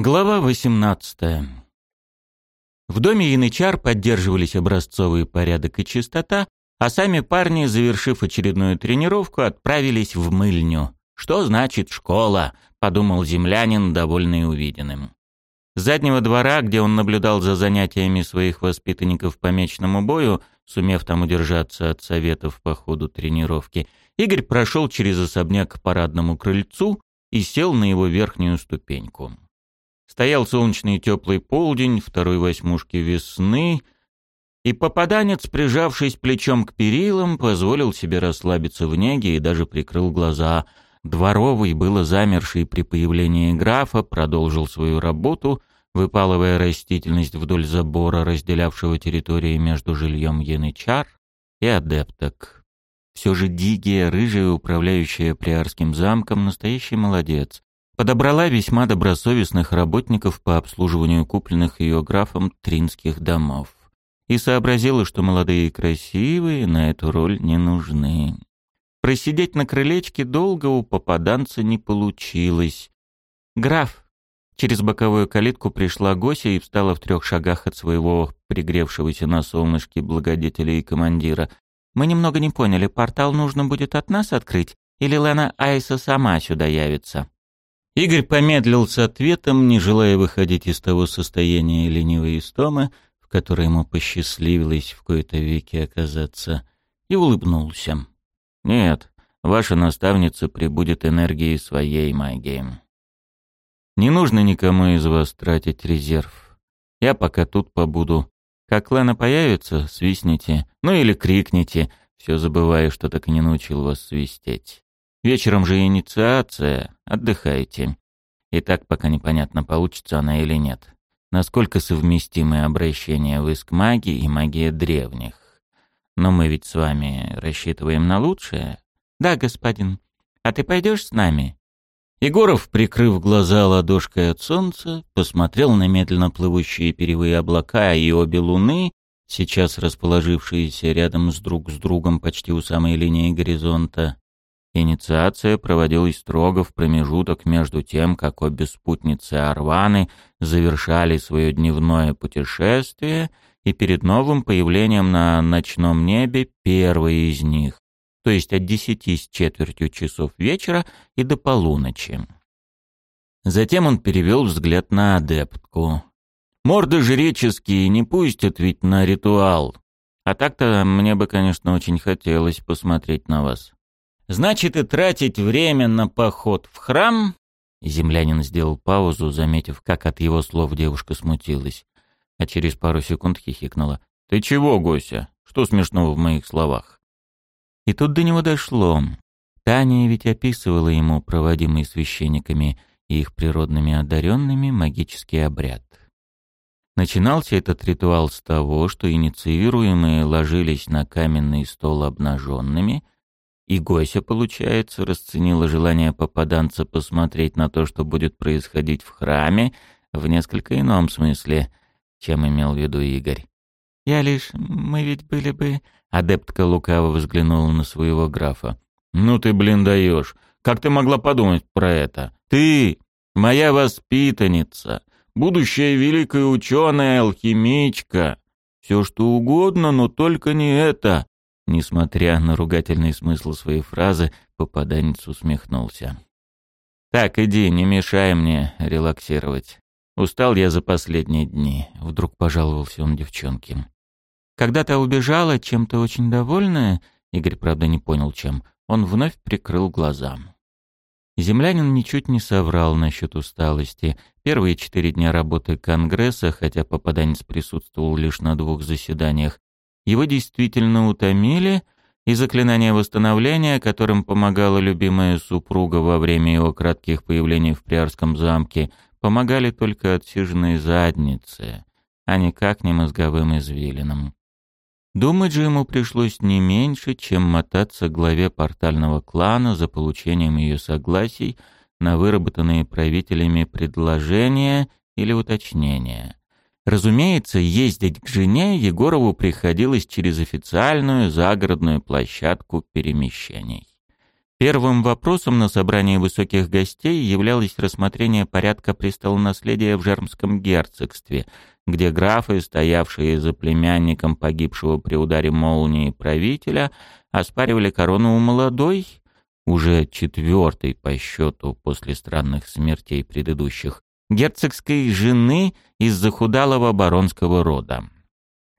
Глава 18. В доме янычар поддерживались образцовый порядок и чистота, а сами парни, завершив очередную тренировку, отправились в мыльню. «Что значит школа?» — подумал землянин, довольный увиденным. С заднего двора, где он наблюдал за занятиями своих воспитанников по мечному бою, сумев там удержаться от советов по ходу тренировки, Игорь прошел через особняк к парадному крыльцу и сел на его верхнюю ступеньку. Стоял солнечный теплый полдень второй восьмушки весны, и попаданец, прижавшись плечом к перилам, позволил себе расслабиться в неге и даже прикрыл глаза. Дворовый, было замерший при появлении графа, продолжил свою работу, выпалывая растительность вдоль забора, разделявшего территории между жильем янычар и адепток. Все же Дигия, рыжая управляющая Приарским замком, настоящий молодец подобрала весьма добросовестных работников по обслуживанию купленных ее графом тринских домов и сообразила, что молодые и красивые на эту роль не нужны. Просидеть на крылечке долго у попаданца не получилось. «Граф!» Через боковую калитку пришла Гося и встала в трех шагах от своего пригревшегося на солнышке благодетеля и командира. «Мы немного не поняли, портал нужно будет от нас открыть, или Лена Айса сама сюда явится?» Игорь помедлил с ответом, не желая выходить из того состояния ленивой истомы, в которой ему посчастливилось в кои-то веке оказаться, и улыбнулся. «Нет, ваша наставница прибудет энергией своей магии. Не нужно никому из вас тратить резерв. Я пока тут побуду. Как Лена появится, свистните, ну или крикните, все забывая, что так и не научил вас свистеть. Вечером же инициация, отдыхайте. И так пока непонятно, получится она или нет. Насколько совместимы обращения в иск магии и магия древних. Но мы ведь с вами рассчитываем на лучшее. Да, господин. А ты пойдешь с нами? Егоров, прикрыв глаза ладошкой от солнца, посмотрел на медленно плывущие перевые облака и обе луны, сейчас расположившиеся рядом с друг с другом почти у самой линии горизонта, Инициация проводилась строго в промежуток между тем, как обе спутницы Арваны завершали свое дневное путешествие и перед новым появлением на ночном небе первой из них, то есть от десяти с четвертью часов вечера и до полуночи. Затем он перевел взгляд на адептку. «Морды жреческие не пустят ведь на ритуал. А так-то мне бы, конечно, очень хотелось посмотреть на вас». Значит, и тратить время на поход в храм...» Землянин сделал паузу, заметив, как от его слов девушка смутилась, а через пару секунд хихикнула. «Ты чего, Гося? Что смешного в моих словах?» И тут до него дошло. Таня ведь описывала ему проводимый священниками и их природными одаренными магический обряд. Начинался этот ритуал с того, что инициируемые ложились на каменный стол обнаженными — и Гося, получается, расценила желание попаданца посмотреть на то, что будет происходить в храме, в несколько ином смысле, чем имел в виду Игорь. «Я лишь... мы ведь были бы...» Адептка лукаво взглянула на своего графа. «Ну ты, блин, даешь! Как ты могла подумать про это? Ты, моя воспитанница, будущая великая ученая, алхимичка. Все что угодно, но только не это. Несмотря на ругательный смысл своей фразы, попаданец усмехнулся. «Так, иди, не мешай мне релаксировать. Устал я за последние дни», — вдруг пожаловался он девчонке. Когда та убежала, чем-то очень довольная, Игорь, правда, не понял, чем, он вновь прикрыл глаза. Землянин ничуть не соврал насчет усталости. Первые четыре дня работы Конгресса, хотя попаданец присутствовал лишь на двух заседаниях, его действительно утомили, и заклинание восстановления, которым помогала любимая супруга во время его кратких появлений в Приарском замке, помогали только отсиженной заднице, а никак не мозговым извилинам. Думать же ему пришлось не меньше, чем мотаться главе портального клана за получением ее согласий на выработанные правителями предложения или уточнения. Разумеется, ездить к жене Егорову приходилось через официальную загородную площадку перемещений. Первым вопросом на собрании высоких гостей являлось рассмотрение порядка престолонаследия в Жермском герцогстве, где графы, стоявшие за племянником погибшего при ударе молнии правителя, оспаривали корону у молодой, уже четвертой по счету после странных смертей предыдущих, герцогской жены из захудалого баронского рода.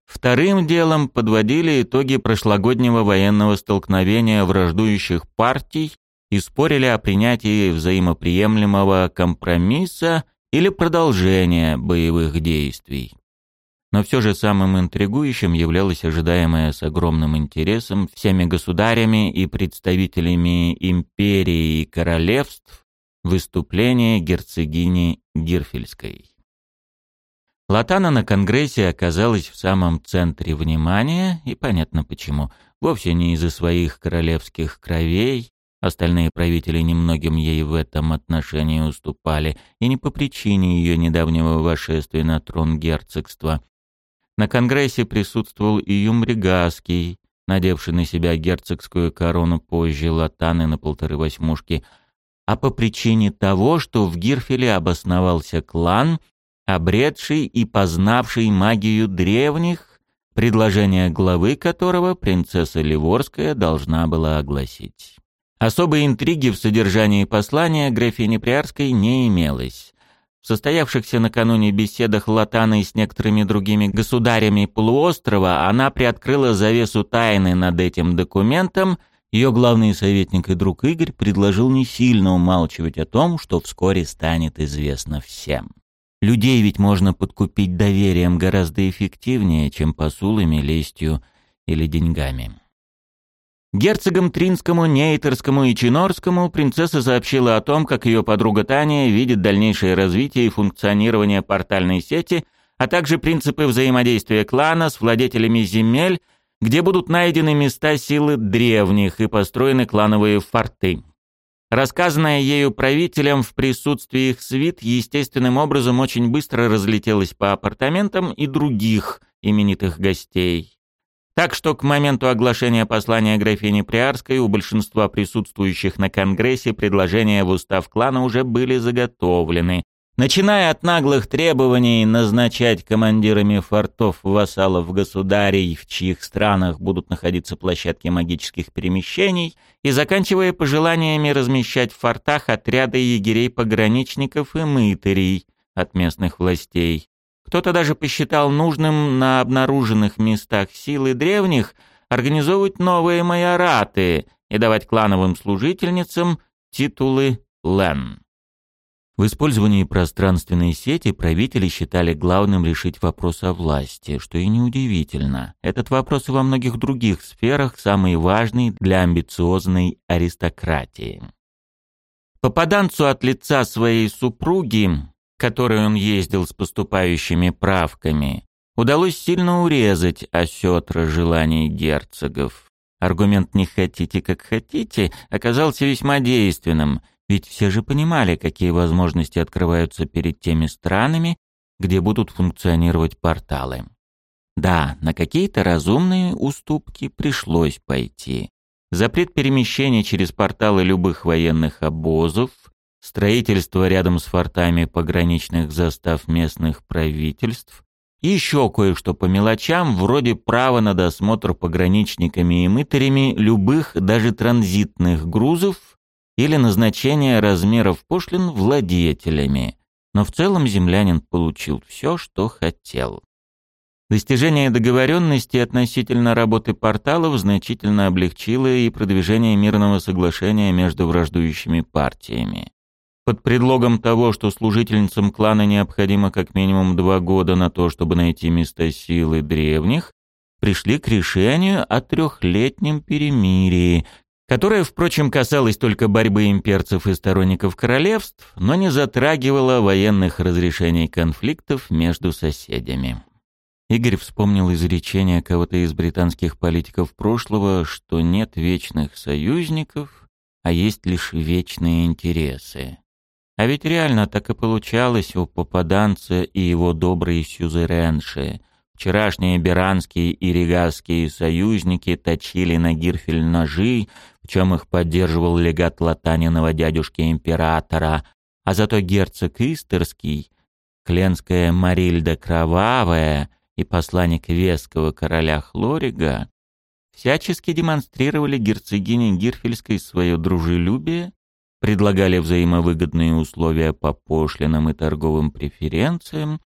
Вторым делом подводили итоги прошлогоднего военного столкновения враждующих партий и спорили о принятии взаимоприемлемого компромисса или продолжения боевых действий. Но все же самым интригующим являлось ожидаемое с огромным интересом всеми государями и представителями империи и королевств выступление герцогини Гирфельской. Латана на Конгрессе оказалась в самом центре внимания, и понятно почему. Вовсе не из-за своих королевских кровей, остальные правители немногим ей в этом отношении уступали, и не по причине ее недавнего вошествия на трон герцогства. На Конгрессе присутствовал и Юмригаский, надевший на себя герцогскую корону позже Латаны на полторы восьмушки, а по причине того, что в Гирфеле обосновался клан, обретший и познавший магию древних, предложение главы которого принцесса Ливорская должна была огласить. Особой интриги в содержании послания графини Приарской не имелось. В состоявшихся накануне беседах Латаны с некоторыми другими государями полуострова она приоткрыла завесу тайны над этим документом, ее главный советник и друг Игорь предложил не сильно умалчивать о том, что вскоре станет известно всем. Людей ведь можно подкупить доверием гораздо эффективнее, чем посулами, лестью или деньгами. Герцогам Тринскому, Нейтерскому и Чинорскому принцесса сообщила о том, как ее подруга Таня видит дальнейшее развитие и функционирование портальной сети, а также принципы взаимодействия клана с владетелями земель, где будут найдены места силы древних и построены клановые форты. Рассказанное ею правителям в присутствии их свит естественным образом очень быстро разлетелось по апартаментам и других именитых гостей. Так что к моменту оглашения послания графини Приарской у большинства присутствующих на Конгрессе предложения в устав клана уже были заготовлены, Начиная от наглых требований назначать командирами фортов вассалов государей, в чьих странах будут находиться площадки магических перемещений, и заканчивая пожеланиями размещать в фортах отряды егерей-пограничников и мытарей от местных властей. Кто-то даже посчитал нужным на обнаруженных местах силы древних организовывать новые майораты и давать клановым служительницам титулы «Лен». В использовании пространственной сети правители считали главным решить вопрос о власти, что и неудивительно. Этот вопрос и во многих других сферах самый важный для амбициозной аристократии. Попаданцу от лица своей супруги, которой он ездил с поступающими правками, удалось сильно урезать осетра желаний герцогов. Аргумент «не хотите, как хотите» оказался весьма действенным, ведь все же понимали, какие возможности открываются перед теми странами, где будут функционировать порталы. Да, на какие-то разумные уступки пришлось пойти. Запрет перемещения через порталы любых военных обозов, строительство рядом с фортами пограничных застав местных правительств, и еще кое-что по мелочам, вроде права на досмотр пограничниками и мытарями любых, даже транзитных грузов, или назначение размеров пошлин владетелями, но в целом землянин получил все, что хотел. Достижение договоренности относительно работы порталов значительно облегчило и продвижение мирного соглашения между враждующими партиями. Под предлогом того, что служительницам клана необходимо как минимум два года на то, чтобы найти места силы древних, пришли к решению о трехлетнем перемирии, которая, впрочем, касалась только борьбы имперцев и сторонников королевств, но не затрагивала военных разрешений конфликтов между соседями. Игорь вспомнил изречение кого-то из британских политиков прошлого, что нет вечных союзников, а есть лишь вечные интересы. А ведь реально так и получалось у попаданца и его доброй сюзеренши, Вчерашние беранские и регасские союзники точили на Гирфель ножи, в чем их поддерживал легат Латаниного дядюшки императора, а зато герцог Истерский, Кленская Марильда Кровавая и посланник Веского короля Хлорига всячески демонстрировали герцогине Гирфельской свое дружелюбие, предлагали взаимовыгодные условия по пошлинам и торговым преференциям,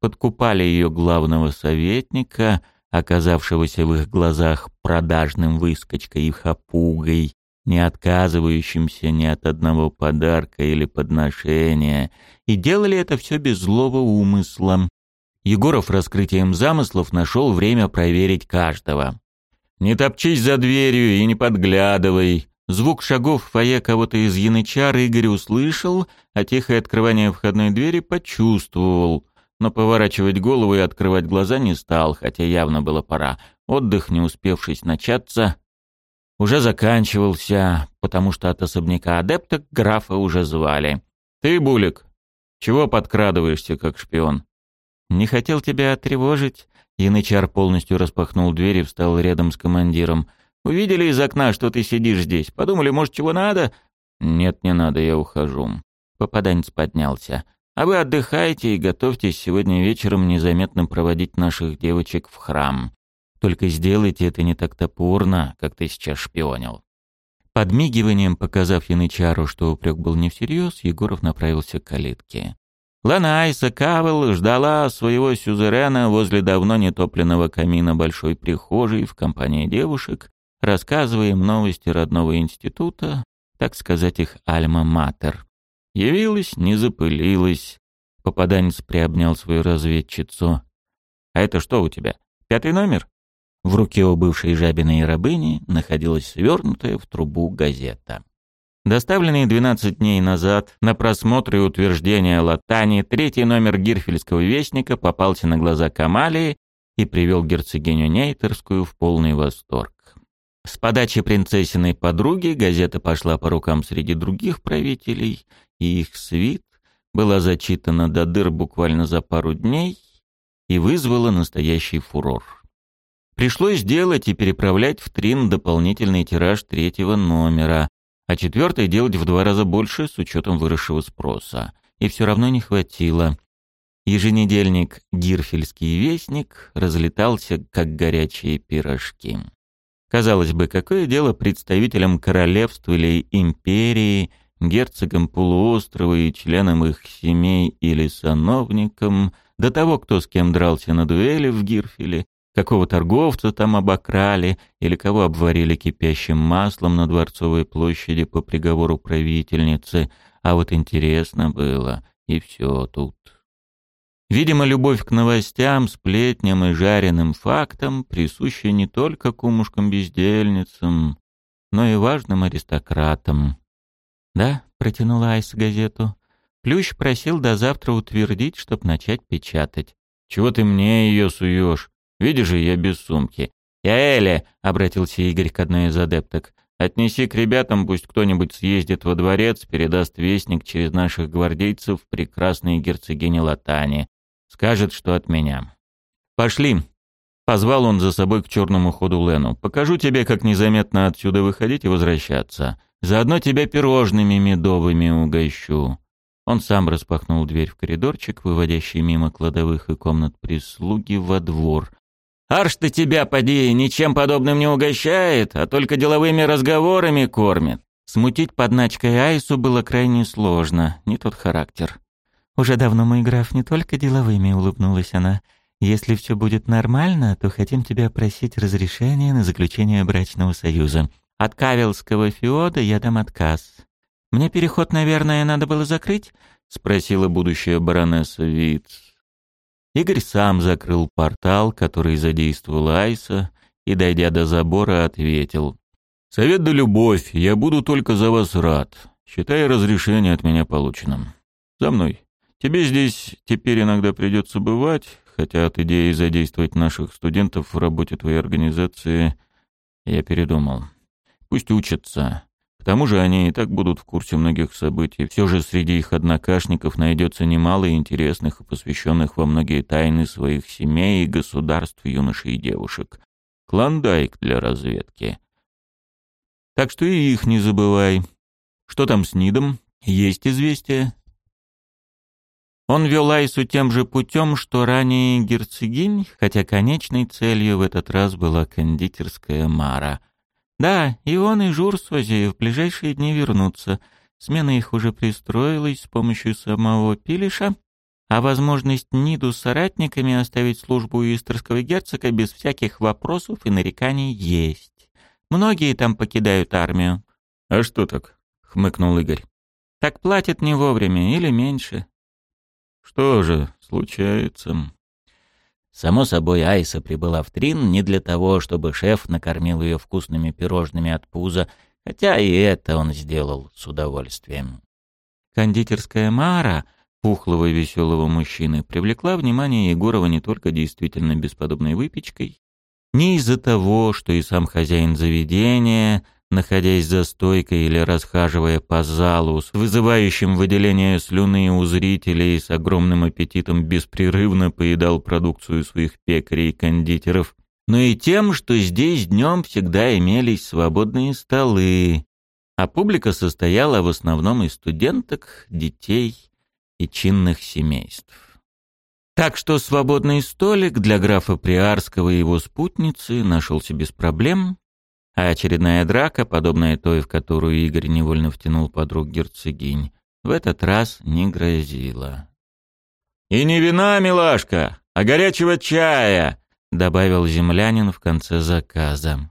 подкупали ее главного советника, оказавшегося в их глазах продажным выскочкой и хапугой, не отказывающимся ни от одного подарка или подношения, и делали это все без злого умысла. Егоров раскрытием замыслов нашел время проверить каждого. «Не топчись за дверью и не подглядывай», Звук шагов в фойе кого-то из янычар Игорь услышал, а тихое открывание входной двери почувствовал но поворачивать голову и открывать глаза не стал, хотя явно было пора. Отдых, не успевшись начаться, уже заканчивался, потому что от особняка адепта графа уже звали. «Ты, Булик, чего подкрадываешься, как шпион?» «Не хотел тебя тревожить». Янычар полностью распахнул дверь и встал рядом с командиром. «Увидели из окна, что ты сидишь здесь. Подумали, может, чего надо?» «Нет, не надо, я ухожу». Попаданец поднялся. А вы отдыхайте и готовьтесь сегодня вечером незаметно проводить наших девочек в храм. Только сделайте это не так топорно, как ты сейчас шпионил». Подмигиванием, показав Янычару, что упрек был не всерьез, Егоров направился к калитке. Ланайса Кавел ждала своего сюзерена возле давно нетопленного камина большой прихожей в компании девушек, рассказывая им новости родного института, так сказать, их альма-матер. Явилась, не запылилась. Попаданец приобнял свою разведчицу. «А это что у тебя? Пятый номер?» В руке у бывшей жабиной рабыни находилась свернутая в трубу газета. Доставленный 12 дней назад на просмотр и утверждение Латани, третий номер Гирфельского вестника попался на глаза Камалии и привел герцогиню Нейтерскую в полный восторг. С подачи принцессиной подруги газета пошла по рукам среди других правителей и их свит была зачитана до дыр буквально за пару дней и вызвала настоящий фурор. Пришлось делать и переправлять в Трин дополнительный тираж третьего номера, а четвертый делать в два раза больше с учетом выросшего спроса. И все равно не хватило. Еженедельник «Гирфельский вестник» разлетался, как горячие пирожки. Казалось бы, какое дело представителям королевства или империи герцогам полуострова и членам их семей или сановникам, до того, кто с кем дрался на дуэли в Гирфеле, какого торговца там обокрали или кого обварили кипящим маслом на Дворцовой площади по приговору правительницы, а вот интересно было, и все тут. Видимо, любовь к новостям, сплетням и жареным фактам присуща не только кумушкам-бездельницам, но и важным аристократам. «Да», — протянула Айс газету. Плющ просил до завтра утвердить, чтоб начать печатать. «Чего ты мне ее суешь? Видишь же, я без сумки». «Я Эля», — обратился Игорь к одной из адепток. «Отнеси к ребятам, пусть кто-нибудь съездит во дворец, передаст вестник через наших гвардейцев прекрасной герцогине Латани. Скажет, что от меня». «Пошли», Позвал он за собой к черному ходу Лену. «Покажу тебе, как незаметно отсюда выходить и возвращаться. Заодно тебя пирожными медовыми угощу». Он сам распахнул дверь в коридорчик, выводящий мимо кладовых и комнат прислуги во двор. «Арш-то тебя, поди, ничем подобным не угощает, а только деловыми разговорами кормит». Смутить подначкой Айсу было крайне сложно, не тот характер. «Уже давно мой граф не только деловыми», — улыбнулась она. «Если все будет нормально, то хотим тебя просить разрешения на заключение брачного союза. От Кавелского феода я дам отказ. Мне переход, наверное, надо было закрыть?» — спросила будущая баронесса Виц. Игорь сам закрыл портал, который задействовал Айса, и, дойдя до забора, ответил. «Совет да любовь, я буду только за вас рад. Считай разрешение от меня полученным. За мной. Тебе здесь теперь иногда придется бывать, хотя от идеи задействовать наших студентов в работе твоей организации я передумал. Пусть учатся. К тому же они и так будут в курсе многих событий. Все же среди их однокашников найдется немало интересных и посвященных во многие тайны своих семей и государств юношей и девушек. Клондайк для разведки. Так что и их не забывай. Что там с Нидом? Есть известие? Он вел Айсу тем же путем, что ранее герцогинь, хотя конечной целью в этот раз была кондитерская Мара — да, и он, и Жур с Ози в ближайшие дни вернутся. Смена их уже пристроилась с помощью самого Пилиша, а возможность Ниду с соратниками оставить службу у истерского герцога без всяких вопросов и нареканий есть. Многие там покидают армию. «А что так?» — хмыкнул Игорь. «Так платят не вовремя или меньше». «Что же, случается». Само собой, Айса прибыла в Трин не для того, чтобы шеф накормил ее вкусными пирожными от пуза, хотя и это он сделал с удовольствием. Кондитерская Мара, пухлого и веселого мужчины, привлекла внимание Егорова не только действительно бесподобной выпечкой, не из-за того, что и сам хозяин заведения — находясь за стойкой или расхаживая по залу с вызывающим выделение слюны у зрителей с огромным аппетитом беспрерывно поедал продукцию своих пекарей и кондитеров, но и тем, что здесь днем всегда имелись свободные столы, а публика состояла в основном из студенток, детей и чинных семейств. Так что свободный столик для графа Приарского и его спутницы нашелся без проблем, а очередная драка, подобная той, в которую Игорь невольно втянул подруг герцогинь, в этот раз не грозила. «И не вина, милашка, а горячего чая!» — добавил землянин в конце заказа.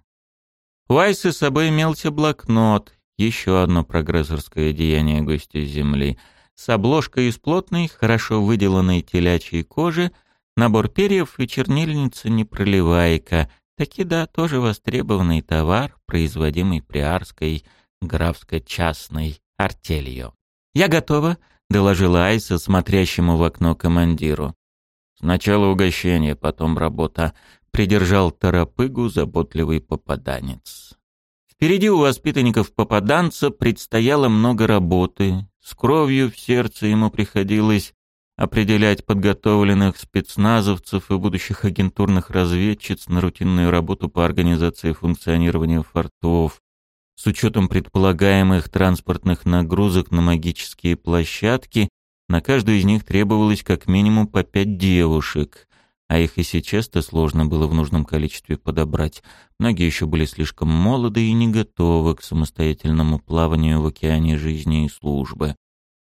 У с собой имелся блокнот, еще одно прогрессорское деяние гостя Земли, с обложкой из плотной, хорошо выделанной телячьей кожи, набор перьев и чернильница непроливайка, Таки да, тоже востребованный товар, производимый приарской графско-частной артелью. «Я готова», — доложила Айса смотрящему в окно командиру. «Сначала угощение, потом работа», — придержал торопыгу заботливый попаданец. Впереди у воспитанников-попаданца предстояло много работы. С кровью в сердце ему приходилось определять подготовленных спецназовцев и будущих агентурных разведчиц на рутинную работу по организации функционирования фортов, с учетом предполагаемых транспортных нагрузок на магические площадки, на каждую из них требовалось как минимум по пять девушек, а их и сейчас-то сложно было в нужном количестве подобрать. Многие еще были слишком молоды и не готовы к самостоятельному плаванию в океане жизни и службы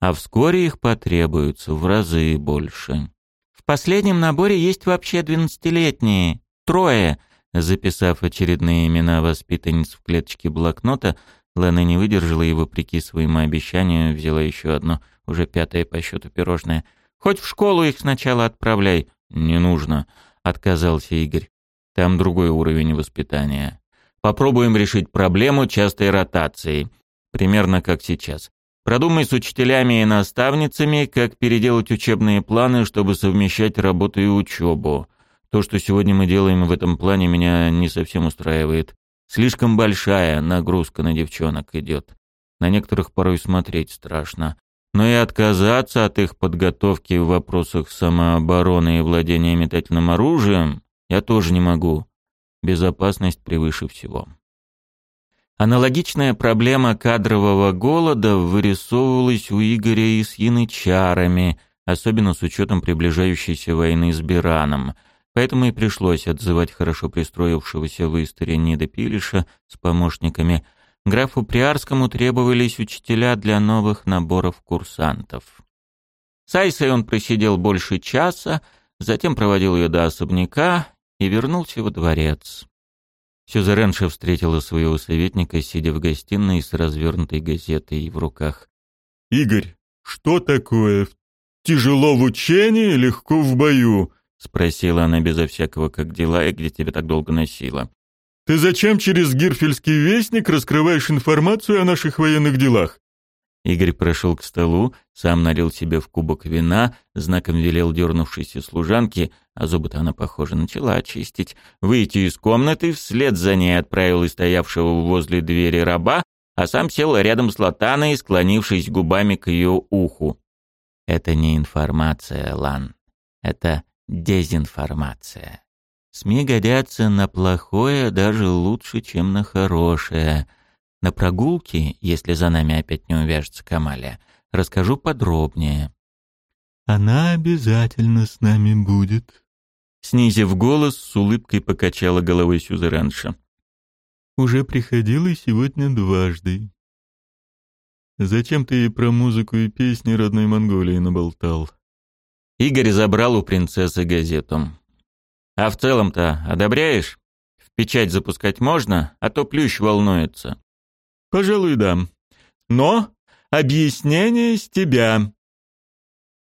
а вскоре их потребуется в разы больше. В последнем наборе есть вообще двенадцатилетние, трое. Записав очередные имена воспитанниц в клеточке блокнота, Лена не выдержала и, вопреки своему обещанию, взяла еще одно, уже пятое по счету пирожное. «Хоть в школу их сначала отправляй». «Не нужно», — отказался Игорь. «Там другой уровень воспитания. Попробуем решить проблему частой ротации. Примерно как сейчас. Продумай с учителями и наставницами, как переделать учебные планы, чтобы совмещать работу и учебу. То, что сегодня мы делаем в этом плане, меня не совсем устраивает. Слишком большая нагрузка на девчонок идет. На некоторых порой смотреть страшно. Но и отказаться от их подготовки в вопросах самообороны и владения метательным оружием я тоже не могу. Безопасность превыше всего. Аналогичная проблема кадрового голода вырисовывалась у Игоря и с янычарами, особенно с учетом приближающейся войны с Бираном. Поэтому и пришлось отзывать хорошо пристроившегося в истории Нида Пилиша с помощниками. Графу Приарскому требовались учителя для новых наборов курсантов. С Айсой он просидел больше часа, затем проводил ее до особняка и вернулся во дворец. Сюзеренша встретила своего советника, сидя в гостиной с развернутой газетой в руках. «Игорь, что такое? Тяжело в учении, легко в бою?» — спросила она безо всякого «как дела» и где тебя так долго носила. «Ты зачем через Гирфельский вестник раскрываешь информацию о наших военных делах? Игорь прошел к столу, сам налил себе в кубок вина, знаком велел дернувшейся служанке, а зубы-то она, похоже, начала очистить, выйти из комнаты, вслед за ней отправил и стоявшего возле двери раба, а сам сел рядом с Латаной, склонившись губами к ее уху. Это не информация, Лан. Это дезинформация. СМИ годятся на плохое даже лучше, чем на хорошее. На прогулке, если за нами опять не увяжется Камаля, расскажу подробнее. «Она обязательно с нами будет», — снизив голос, с улыбкой покачала головой Сюзеранша. «Уже приходила сегодня дважды. Зачем ты ей про музыку и песни родной Монголии наболтал?» Игорь забрал у принцессы газету. «А в целом-то одобряешь? В печать запускать можно, а то плющ волнуется». «Пожалуй, да. Но объяснение с тебя»,